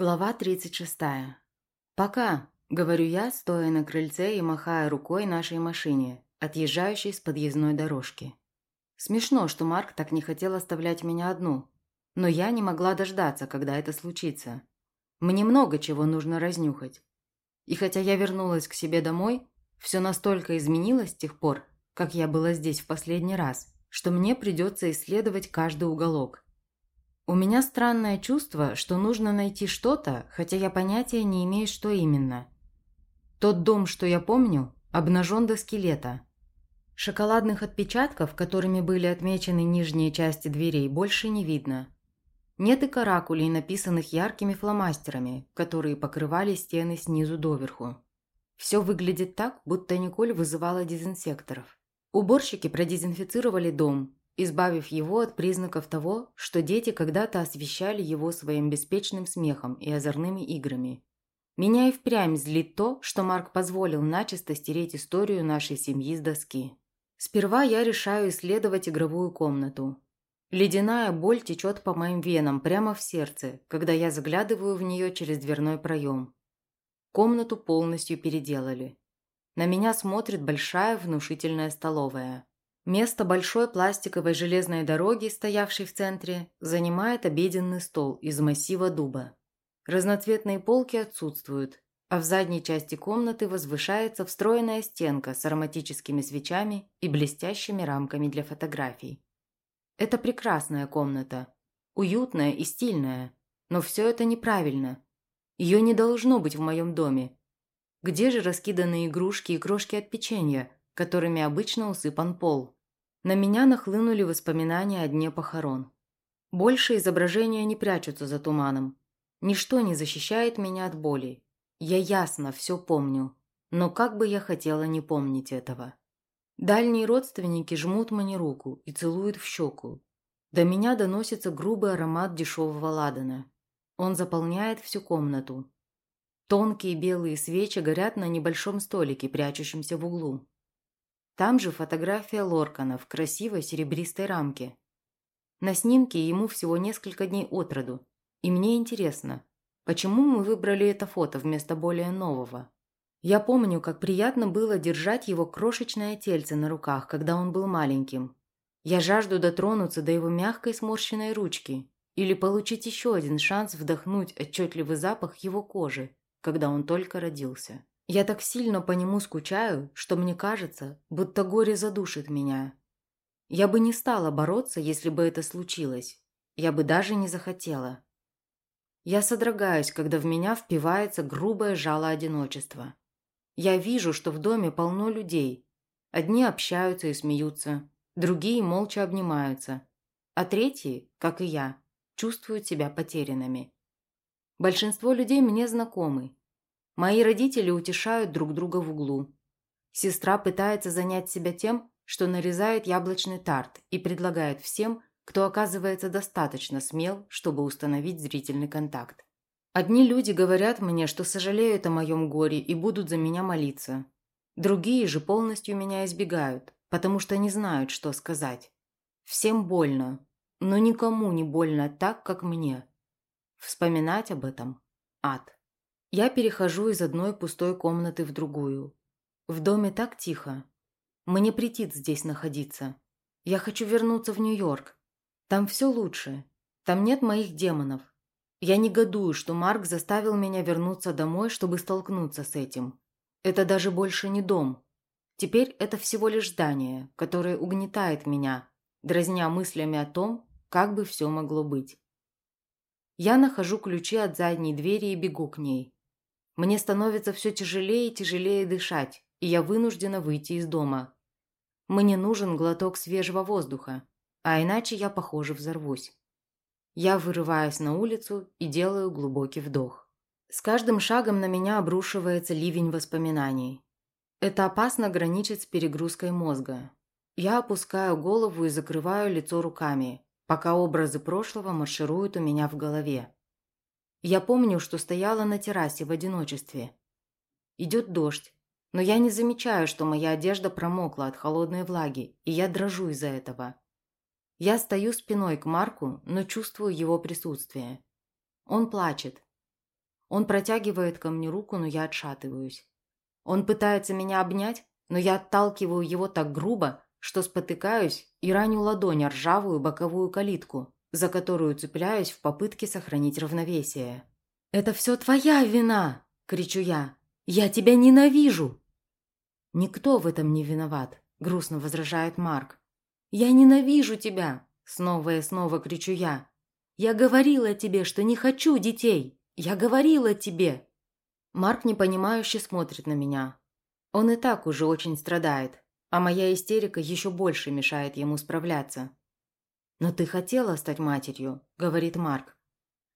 Глава 36. «Пока», – говорю я, стоя на крыльце и махая рукой нашей машине, отъезжающей с подъездной дорожки. Смешно, что Марк так не хотел оставлять меня одну, но я не могла дождаться, когда это случится. Мне много чего нужно разнюхать. И хотя я вернулась к себе домой, все настолько изменилось с тех пор, как я была здесь в последний раз, что мне придется исследовать каждый уголок – у меня странное чувство, что нужно найти что-то, хотя я понятия не имею, что именно. Тот дом, что я помню, обнажен до скелета. Шоколадных отпечатков, которыми были отмечены нижние части дверей, больше не видно. Нет и каракулей, написанных яркими фломастерами, которые покрывали стены снизу доверху. Все выглядит так, будто Николь вызывала дезинсекторов. Уборщики продезинфицировали дом, избавив его от признаков того, что дети когда-то освещали его своим беспечным смехом и озорными играми. Меня и впрямь злит то, что Марк позволил начисто стереть историю нашей семьи с доски. Сперва я решаю исследовать игровую комнату. Ледяная боль течет по моим венам прямо в сердце, когда я заглядываю в нее через дверной проем. Комнату полностью переделали. На меня смотрит большая внушительная столовая. Место большой пластиковой железной дороги, стоявшей в центре, занимает обеденный стол из массива дуба. Разноцветные полки отсутствуют, а в задней части комнаты возвышается встроенная стенка с ароматическими свечами и блестящими рамками для фотографий. Это прекрасная комната, уютная и стильная, но все это неправильно. Ее не должно быть в моем доме. Где же раскиданные игрушки и крошки от печенья – которыми обычно усыпан пол. На меня нахлынули воспоминания о дне похорон. Больше изображения не прячутся за туманом. Ничто не защищает меня от боли. Я ясно все помню, но как бы я хотела не помнить этого. Дальние родственники жмут мне руку и целуют в щеку. До меня доносится грубый аромат дешевого ладана. Он заполняет всю комнату. Тонкие белые свечи горят на небольшом столике, прячущемся в углу. Там же фотография Лоркана в красивой серебристой рамке. На снимке ему всего несколько дней от роду. И мне интересно, почему мы выбрали это фото вместо более нового? Я помню, как приятно было держать его крошечное тельце на руках, когда он был маленьким. Я жажду дотронуться до его мягкой сморщенной ручки или получить еще один шанс вдохнуть отчетливый запах его кожи, когда он только родился. Я так сильно по нему скучаю, что мне кажется, будто горе задушит меня. Я бы не стала бороться, если бы это случилось. Я бы даже не захотела. Я содрогаюсь, когда в меня впивается грубое жало одиночества. Я вижу, что в доме полно людей. Одни общаются и смеются, другие молча обнимаются, а третьи, как и я, чувствуют себя потерянными. Большинство людей мне знакомы, Мои родители утешают друг друга в углу. Сестра пытается занять себя тем, что нарезает яблочный тарт и предлагает всем, кто оказывается достаточно смел, чтобы установить зрительный контакт. Одни люди говорят мне, что сожалеют о моем горе и будут за меня молиться. Другие же полностью меня избегают, потому что не знают, что сказать. Всем больно, но никому не больно так, как мне. Вспоминать об этом – ад. Я перехожу из одной пустой комнаты в другую. В доме так тихо. Мне претит здесь находиться. Я хочу вернуться в Нью-Йорк. Там все лучше. Там нет моих демонов. Я негодую, что Марк заставил меня вернуться домой, чтобы столкнуться с этим. Это даже больше не дом. Теперь это всего лишь здание, которое угнетает меня, дразня мыслями о том, как бы все могло быть. Я нахожу ключи от задней двери и бегу к ней. Мне становится все тяжелее и тяжелее дышать, и я вынуждена выйти из дома. Мне нужен глоток свежего воздуха, а иначе я, похоже, взорвусь. Я вырываюсь на улицу и делаю глубокий вдох. С каждым шагом на меня обрушивается ливень воспоминаний. Это опасно граничит с перегрузкой мозга. Я опускаю голову и закрываю лицо руками, пока образы прошлого маршируют у меня в голове. Я помню, что стояла на террасе в одиночестве. Идет дождь, но я не замечаю, что моя одежда промокла от холодной влаги, и я дрожу из-за этого. Я стою спиной к Марку, но чувствую его присутствие. Он плачет. Он протягивает ко мне руку, но я отшатываюсь. Он пытается меня обнять, но я отталкиваю его так грубо, что спотыкаюсь и раню ладонь ржавую боковую калитку, за которую цепляюсь в попытке сохранить равновесие. «Это все твоя вина!» – кричу я. «Я тебя ненавижу!» «Никто в этом не виноват», – грустно возражает Марк. «Я ненавижу тебя!» – снова и снова кричу я. «Я говорила тебе, что не хочу детей! Я говорила тебе!» Марк непонимающе смотрит на меня. Он и так уже очень страдает, а моя истерика еще больше мешает ему справляться. «Но ты хотела стать матерью», – говорит Марк.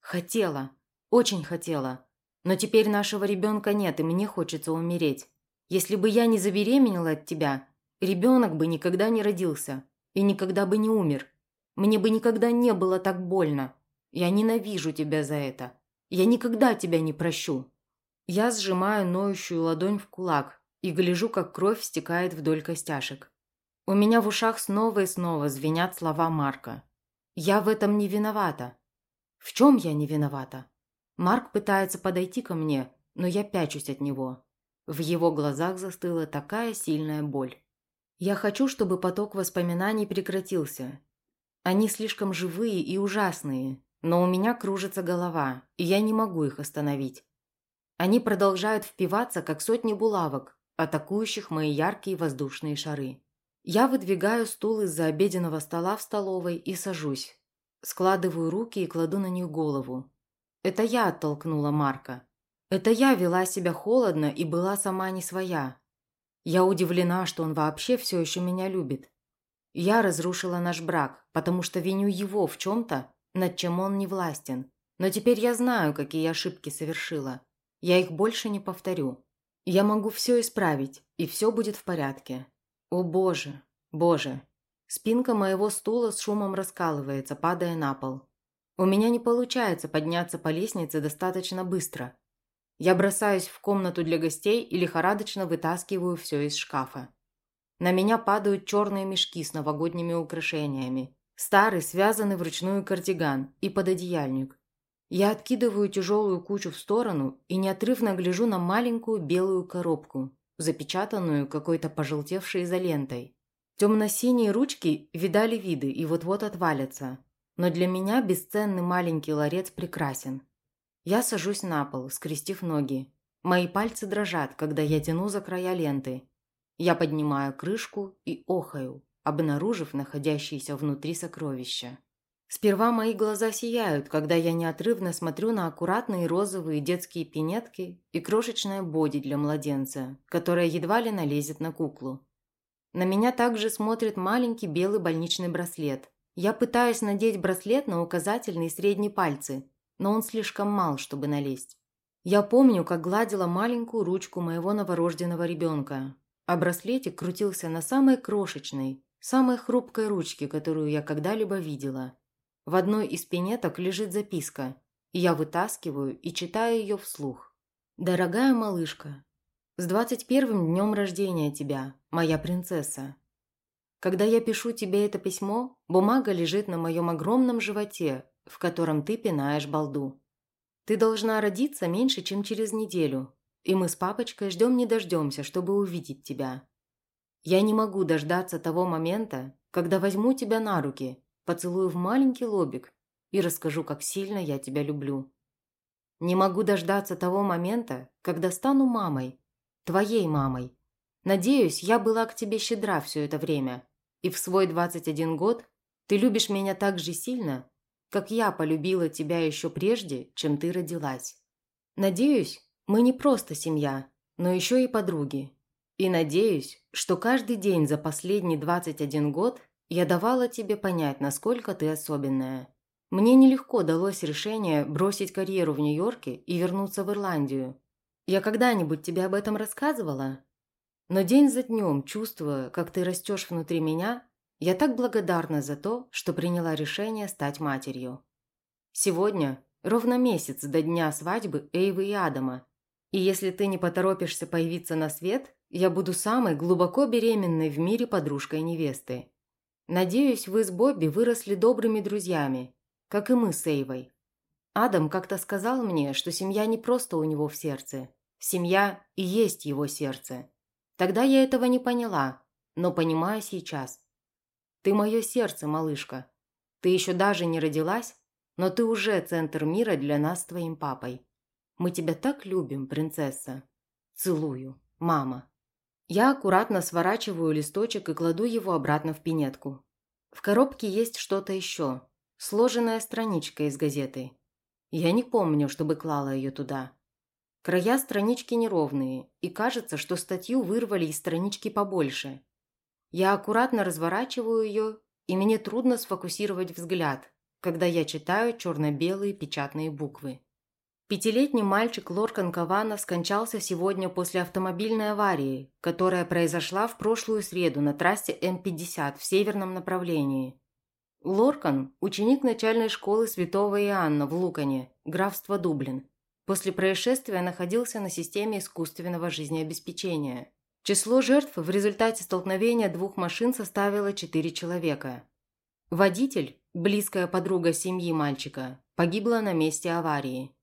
«Хотела. Очень хотела. Но теперь нашего ребенка нет, и мне хочется умереть. Если бы я не забеременела от тебя, ребенок бы никогда не родился и никогда бы не умер. Мне бы никогда не было так больно. Я ненавижу тебя за это. Я никогда тебя не прощу». Я сжимаю ноющую ладонь в кулак и гляжу, как кровь стекает вдоль костяшек. У меня в ушах снова и снова звенят слова Марка. «Я в этом не виновата». «В чем я не виновата?» Марк пытается подойти ко мне, но я пячусь от него. В его глазах застыла такая сильная боль. Я хочу, чтобы поток воспоминаний прекратился. Они слишком живые и ужасные, но у меня кружится голова, и я не могу их остановить. Они продолжают впиваться, как сотни булавок, атакующих мои яркие воздушные шары. Я выдвигаю стул из-за обеденного стола в столовой и сажусь. Складываю руки и кладу на них голову. Это я оттолкнула Марка. Это я вела себя холодно и была сама не своя. Я удивлена, что он вообще все еще меня любит. Я разрушила наш брак, потому что виню его в чем-то, над чем он не властен. Но теперь я знаю, какие ошибки совершила. Я их больше не повторю. Я могу все исправить, и все будет в порядке. О боже, боже. Спинка моего стула с шумом раскалывается, падая на пол. У меня не получается подняться по лестнице достаточно быстро. Я бросаюсь в комнату для гостей и лихорадочно вытаскиваю все из шкафа. На меня падают черные мешки с новогодними украшениями, старый связанный вручную кардиган и пододеяльник. Я откидываю тяжелую кучу в сторону и неотрывно гляжу на маленькую белую коробку, запечатанную какой-то пожелтевшей изолентой. Темно-синие ручки видали виды и вот-вот отвалятся. Но для меня бесценный маленький ларец прекрасен. Я сажусь на пол, скрестив ноги. Мои пальцы дрожат, когда я тяну за края ленты. Я поднимаю крышку и охаю, обнаружив находящееся внутри сокровища. Сперва мои глаза сияют, когда я неотрывно смотрю на аккуратные розовые детские пинетки и крошечное боди для младенца, которое едва ли налезет на куклу. На меня также смотрит маленький белый больничный браслет. Я пытаюсь надеть браслет на указательные и средние пальцы, но он слишком мал, чтобы налезть. Я помню, как гладила маленькую ручку моего новорожденного ребенка, а браслетик крутился на самой крошечной, самой хрупкой ручке, которую я когда-либо видела – в одной из пинеток лежит записка, я вытаскиваю и читаю ее вслух. «Дорогая малышка, с двадцать первым днем рождения тебя, моя принцесса. Когда я пишу тебе это письмо, бумага лежит на моем огромном животе, в котором ты пинаешь балду. Ты должна родиться меньше, чем через неделю, и мы с папочкой ждем не дождемся, чтобы увидеть тебя. Я не могу дождаться того момента, когда возьму тебя на руки поцелую в маленький лобик и расскажу, как сильно я тебя люблю. Не могу дождаться того момента, когда стану мамой, твоей мамой. Надеюсь, я была к тебе щедра все это время, и в свой 21 год ты любишь меня так же сильно, как я полюбила тебя еще прежде, чем ты родилась. Надеюсь, мы не просто семья, но еще и подруги. И надеюсь, что каждый день за последний 21 год я давала тебе понять, насколько ты особенная. Мне нелегко далось решение бросить карьеру в Нью-Йорке и вернуться в Ирландию. Я когда-нибудь тебе об этом рассказывала? Но день за днем, чувствуя, как ты растешь внутри меня, я так благодарна за то, что приняла решение стать матерью. Сегодня ровно месяц до дня свадьбы Эйвы и Адама. И если ты не поторопишься появиться на свет, я буду самой глубоко беременной в мире подружкой невесты. Надеюсь, вы с Бобби выросли добрыми друзьями, как и мы с Эйвой. Адам как-то сказал мне, что семья не просто у него в сердце. Семья и есть его сердце. Тогда я этого не поняла, но понимаю сейчас. Ты мое сердце, малышка. Ты еще даже не родилась, но ты уже центр мира для нас с твоим папой. Мы тебя так любим, принцесса. Целую, мама. Я аккуратно сворачиваю листочек и кладу его обратно в пинетку. В коробке есть что-то еще. Сложенная страничка из газеты. Я не помню, чтобы клала ее туда. Края странички неровные, и кажется, что статью вырвали из странички побольше. Я аккуратно разворачиваю ее, и мне трудно сфокусировать взгляд, когда я читаю черно-белые печатные буквы. Пятилетний мальчик Лоркан Кавана скончался сегодня после автомобильной аварии, которая произошла в прошлую среду на трассе М-50 в северном направлении. Лоркан – ученик начальной школы Святого Иоанна в Лукане, графство Дублин. После происшествия находился на системе искусственного жизнеобеспечения. Число жертв в результате столкновения двух машин составило четыре человека. Водитель, близкая подруга семьи мальчика, погибла на месте аварии.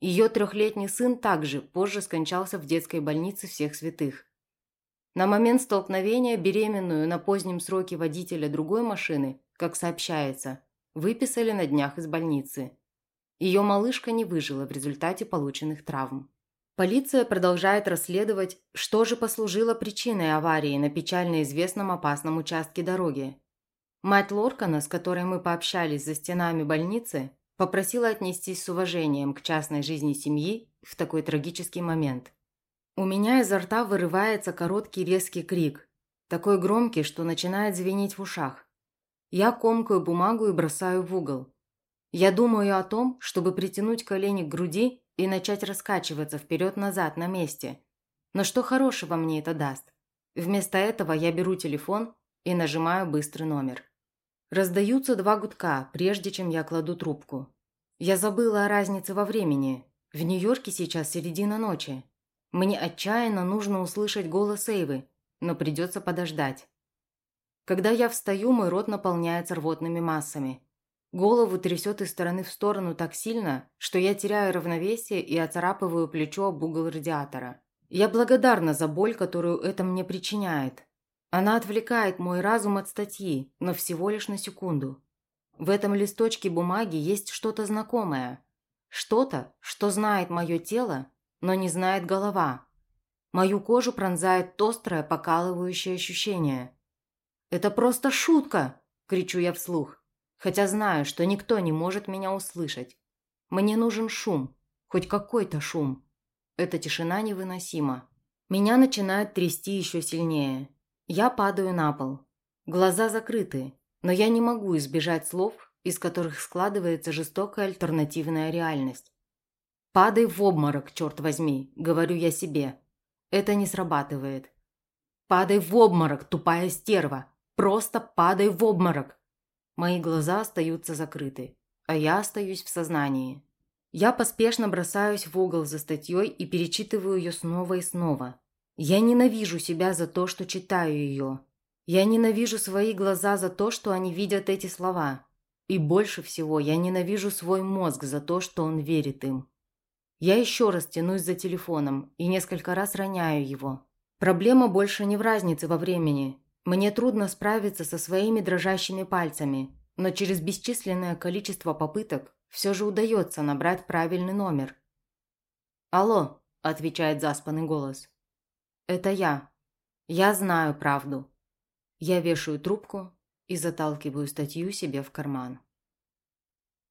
Ее трехлетний сын также позже скончался в детской больнице всех святых. На момент столкновения беременную на позднем сроке водителя другой машины, как сообщается, выписали на днях из больницы. Ее малышка не выжила в результате полученных травм. Полиция продолжает расследовать, что же послужило причиной аварии на печально известном опасном участке дороги. Мать Лоркана, с которой мы пообщались за стенами больницы, Попросила отнестись с уважением к частной жизни семьи в такой трагический момент. У меня изо рта вырывается короткий резкий крик, такой громкий, что начинает звенеть в ушах. Я комкаю бумагу и бросаю в угол. Я думаю о том, чтобы притянуть колени к груди и начать раскачиваться вперед-назад на месте. Но что хорошего мне это даст? Вместо этого я беру телефон и нажимаю быстрый номер. Раздаются два гудка, прежде чем я кладу трубку. Я забыла о разнице во времени. В Нью-Йорке сейчас середина ночи. Мне отчаянно нужно услышать голос Эйвы, но придется подождать. Когда я встаю, мой рот наполняется рвотными массами. Голову трясет из стороны в сторону так сильно, что я теряю равновесие и оцарапываю плечо об угол радиатора. Я благодарна за боль, которую это мне причиняет. Она отвлекает мой разум от статьи, но всего лишь на секунду. В этом листочке бумаги есть что-то знакомое. Что-то, что знает мое тело, но не знает голова. Мою кожу пронзает острое покалывающее ощущение. «Это просто шутка!» – кричу я вслух, хотя знаю, что никто не может меня услышать. Мне нужен шум, хоть какой-то шум. Эта тишина невыносима. Меня начинает трясти еще сильнее. Я падаю на пол. Глаза закрыты, но я не могу избежать слов, из которых складывается жестокая альтернативная реальность. «Падай в обморок, черт возьми», – говорю я себе. Это не срабатывает. «Падай в обморок, тупая стерва! Просто падай в обморок!» Мои глаза остаются закрыты, а я остаюсь в сознании. Я поспешно бросаюсь в угол за статьей и перечитываю ее снова и снова. Я ненавижу себя за то, что читаю ее. Я ненавижу свои глаза за то, что они видят эти слова. И больше всего я ненавижу свой мозг за то, что он верит им. Я еще раз тянусь за телефоном и несколько раз роняю его. Проблема больше не в разнице во времени. Мне трудно справиться со своими дрожащими пальцами, но через бесчисленное количество попыток все же удается набрать правильный номер. «Алло», – отвечает заспанный голос. «Это я. Я знаю правду». Я вешаю трубку и заталкиваю статью себе в карман.